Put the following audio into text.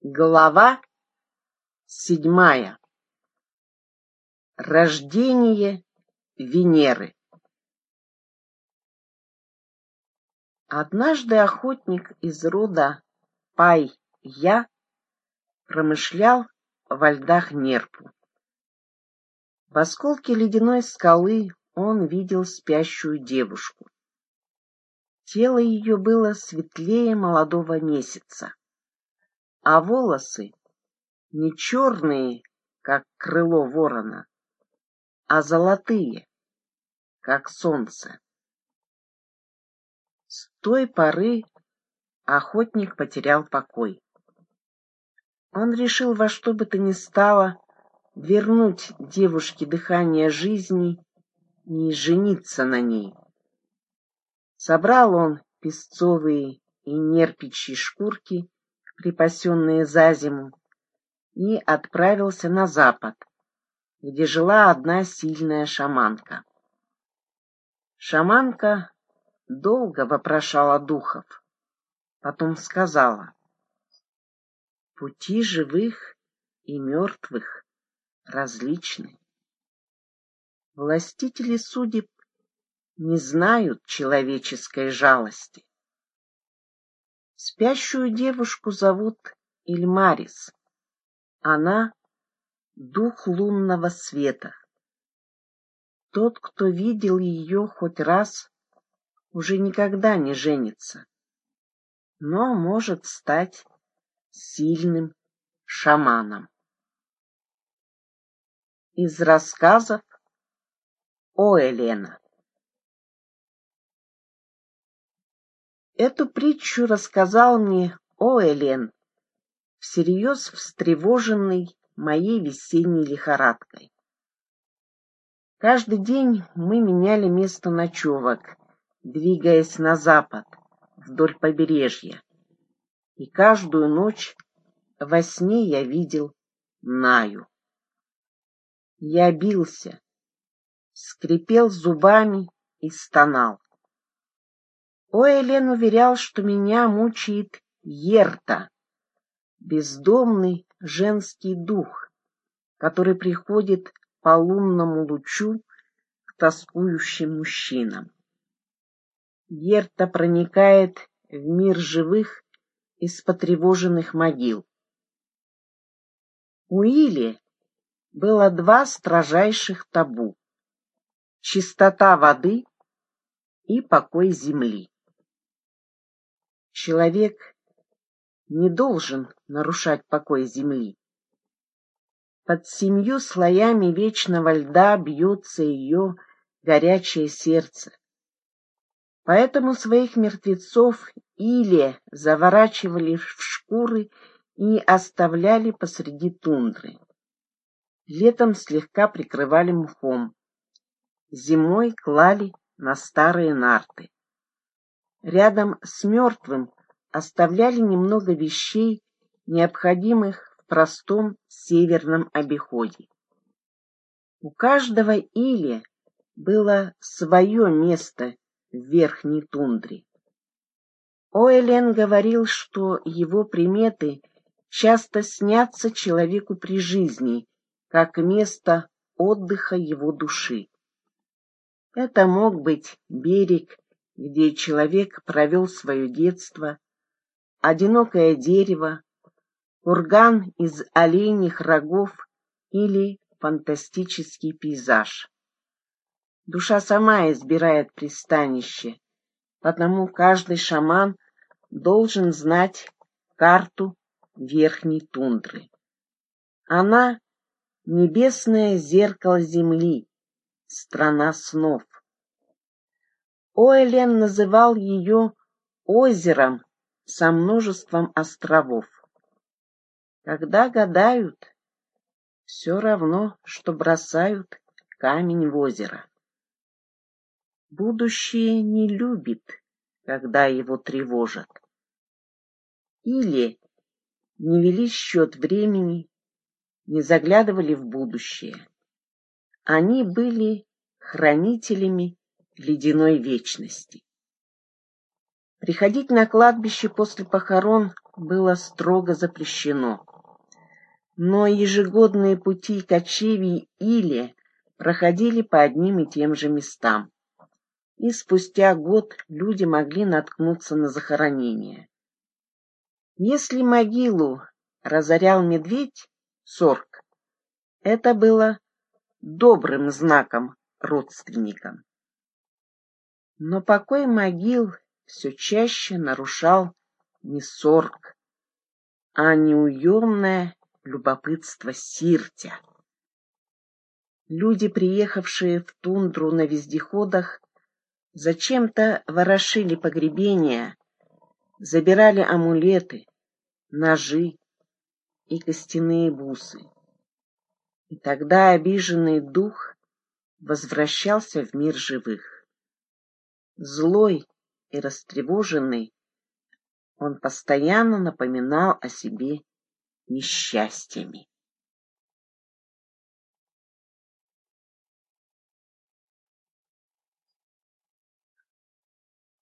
Глава седьмая. Рождение Венеры. Однажды охотник из рода Пай-Я промышлял во льдах Нерпу. В осколке ледяной скалы он видел спящую девушку. Тело ее было светлее молодого месяца а волосы не черные, как крыло ворона, а золотые, как солнце. С той поры охотник потерял покой. Он решил во что бы то ни стало вернуть девушке дыхание жизни и жениться на ней. Собрал он песцовые и нерпичьи шкурки припасенные за зиму, и отправился на запад, где жила одна сильная шаманка. Шаманка долго вопрошала духов, потом сказала, «Пути живых и мертвых различны. Властители судеб не знают человеческой жалости. Спящую девушку зовут Ильмарис. Она — дух лунного света. Тот, кто видел ее хоть раз, уже никогда не женится, но может стать сильным шаманом. Из рассказов о Елена Эту притчу рассказал мне Оэлен, всерьез встревоженный моей весенней лихорадкой. Каждый день мы меняли место ночевок, двигаясь на запад, вдоль побережья. И каждую ночь во сне я видел Наю. Я бился, скрипел зубами и стонал. Оэлен уверял, что меня мучает Ерта, бездомный женский дух, который приходит по лунному лучу к тоскующим мужчинам. Ерта проникает в мир живых из потревоженных могил. У Или было два строжайших табу — чистота воды и покой земли. Человек не должен нарушать покой земли. Под семью слоями вечного льда бьется ее горячее сердце. Поэтому своих мертвецов или заворачивали в шкуры и оставляли посреди тундры. Летом слегка прикрывали мхом, зимой клали на старые нарты. Рядом с мертвым оставляли немного вещей, необходимых в простом северном обиходе. У каждого или было свое место в верхней тундре. Оэлен говорил, что его приметы часто снятся человеку при жизни, как место отдыха его души. Это мог быть берег где человек провел свое детство, одинокое дерево, курган из оленьих рогов или фантастический пейзаж. Душа сама избирает пристанище, потому каждый шаман должен знать карту верхней тундры. Она — небесное зеркало земли, страна снов. Оэлен называл ее озером со множеством островов. Когда гадают, все равно, что бросают камень в озеро. Будущее не любит, когда его тревожат. Или не вели счет времени, не заглядывали в будущее. Они были хранителями ледяной вечности. Приходить на кладбище после похорон было строго запрещено. Но ежегодные пути кочевий или проходили по одним и тем же местам. И спустя год люди могли наткнуться на захоронение. Если могилу разорял медведь, сорг, это было добрым знаком родственникам. Но покой могил все чаще нарушал не сорг, а неуемное любопытство Сиртя. Люди, приехавшие в тундру на вездеходах, зачем-то ворошили погребения, забирали амулеты, ножи и костяные бусы. И тогда обиженный дух возвращался в мир живых. Злой и растревоженный, он постоянно напоминал о себе несчастьями.